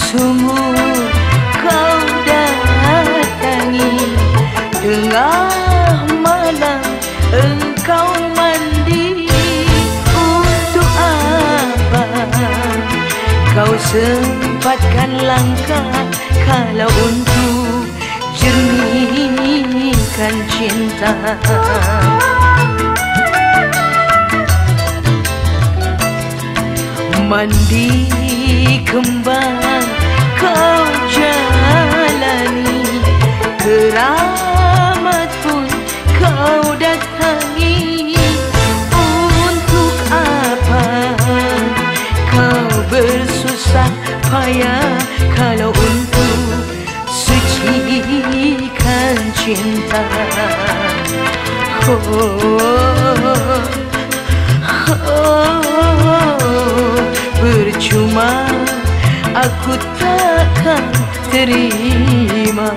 Sumur kau datangi. Tengah malam engkau mandi. Untuk apa kau sempatkan langkah Kalau untuk jernihkan cinta? Mandi kembang kau jalani. Keramat pun kau datangi. Untuk apa kau bersusah payah Kalau untuk sucikan cinta? Oh, oh, oh, oh, percuma aku takkan terima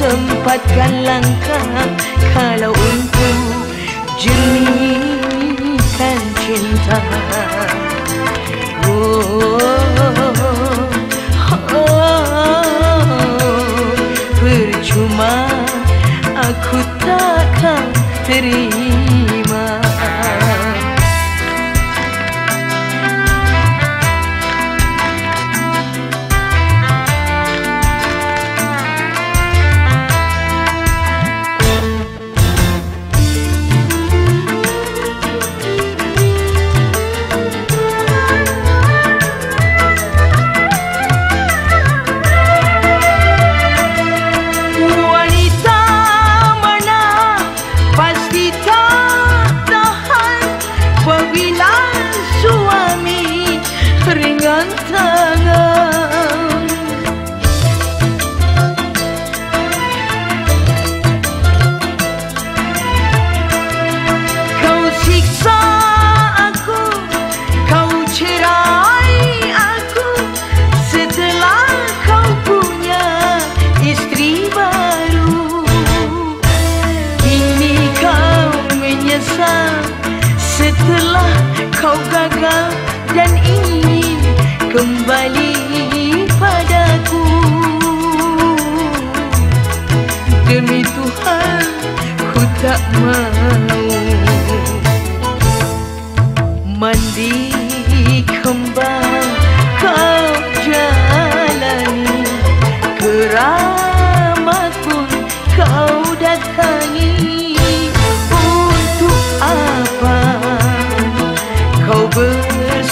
sempatkan langkah Kalau untuk jernihkan cinta oh, oh, oh, Percuma aku takkan terima setelah kau gagal dan ingin kembali padaku. Demi Tuhan ku tak mau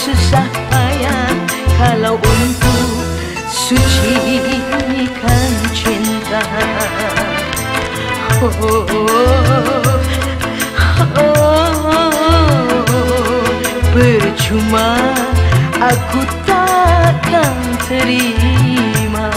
bersusah payah Kalau untuk sucikan cinta. Oh, oh, oh, oh, Percuma aku takkan terima